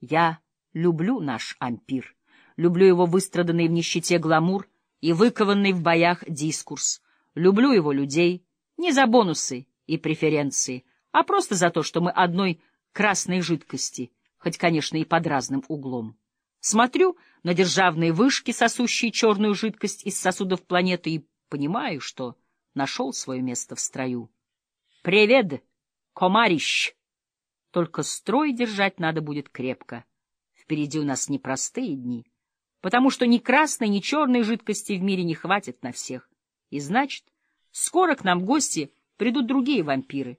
Я люблю наш ампир, люблю его выстраданный в нищете гламур и выкованный в боях дискурс, люблю его людей не за бонусы и преференции, а просто за то, что мы одной красной жидкости, хоть, конечно, и под разным углом. Смотрю на державные вышки, сосущие черную жидкость из сосудов планеты, и понимаю, что нашел свое место в строю. «Привет, комарищ!» Только строй держать надо будет крепко. Впереди у нас непростые дни, потому что ни красной, ни черной жидкости в мире не хватит на всех. И значит, скоро к нам в гости придут другие вампиры,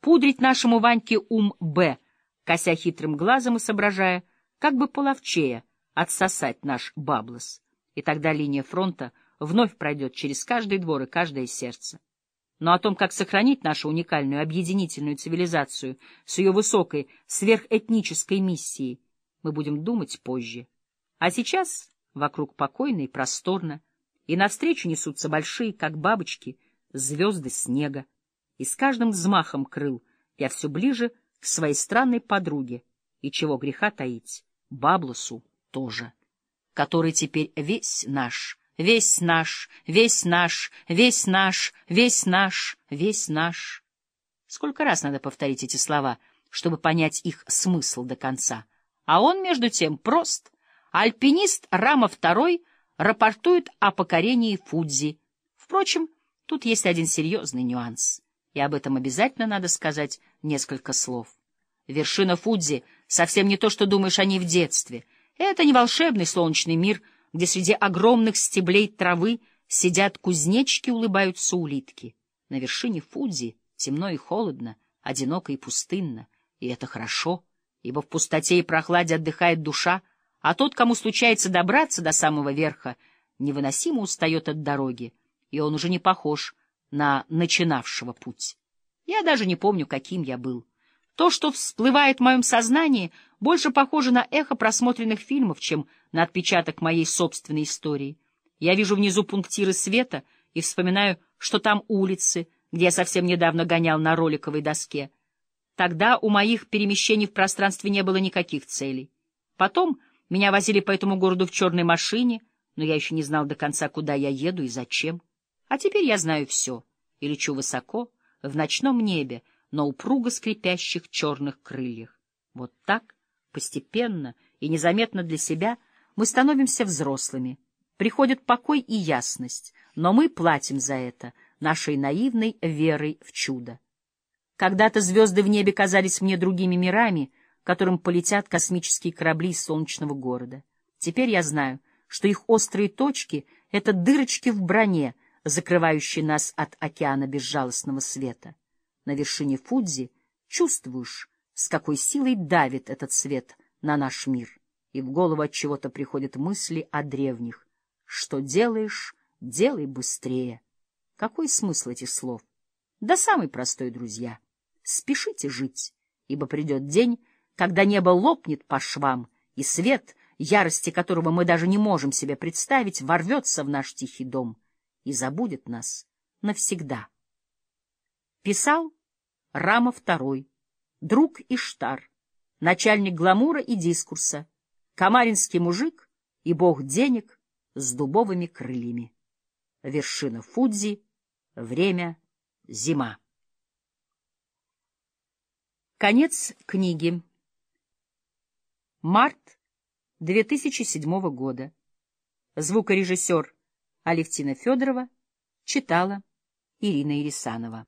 пудрить нашему Ваньке ум Б, кося хитрым глазом и соображая, как бы половчее отсосать наш баблос. И тогда линия фронта вновь пройдет через каждый двор и каждое сердце. Но о том, как сохранить нашу уникальную объединительную цивилизацию с ее высокой сверхэтнической миссией, мы будем думать позже. А сейчас вокруг покойно и просторно, и навстречу несутся большие, как бабочки, звезды снега. И с каждым взмахом крыл я все ближе к своей странной подруге, и чего греха таить, Баблосу тоже, который теперь весь наш — Весь наш, весь наш, весь наш, весь наш, весь наш. Сколько раз надо повторить эти слова, чтобы понять их смысл до конца? А он, между тем, прост. Альпинист Рама II рапортует о покорении Фудзи. Впрочем, тут есть один серьезный нюанс, и об этом обязательно надо сказать несколько слов. Вершина Фудзи совсем не то, что думаешь о ней в детстве. Это не волшебный солнечный мир — где среди огромных стеблей травы сидят кузнечки, улыбаются улитки. На вершине Фудзи темно и холодно, одиноко и пустынно, и это хорошо, ибо в пустоте и прохладе отдыхает душа, а тот, кому случается добраться до самого верха, невыносимо устает от дороги, и он уже не похож на начинавшего путь. Я даже не помню, каким я был. То, что всплывает в моем сознании, больше похоже на эхо просмотренных фильмов, чем на отпечаток моей собственной истории. Я вижу внизу пунктиры света и вспоминаю, что там улицы, где я совсем недавно гонял на роликовой доске. Тогда у моих перемещений в пространстве не было никаких целей. Потом меня возили по этому городу в черной машине, но я еще не знал до конца, куда я еду и зачем. А теперь я знаю все и лечу высоко, в ночном небе, на упруго скрипящих черных крыльях. Вот так, постепенно и незаметно для себя — мы становимся взрослыми, приходит покой и ясность, но мы платим за это нашей наивной верой в чудо. Когда-то звезды в небе казались мне другими мирами, которым полетят космические корабли из солнечного города. Теперь я знаю, что их острые точки — это дырочки в броне, закрывающие нас от океана безжалостного света. На вершине Фудзи чувствуешь, с какой силой давит этот свет на наш мир и в голову от чего-то приходят мысли о древних. Что делаешь, делай быстрее. Какой смысл этих слов? Да самый простой, друзья. Спешите жить, ибо придет день, когда небо лопнет по швам, и свет, ярости которого мы даже не можем себе представить, ворвется в наш тихий дом и забудет нас навсегда. Писал Рама II, друг Иштар, начальник гламура и дискурса, Камаринский мужик и бог денег с дубовыми крыльями. Вершина Фудзи, время зима. Конец книги. Март 2007 года. Звукорежиссер Алевтина Федорова читала Ирина Ирисанова.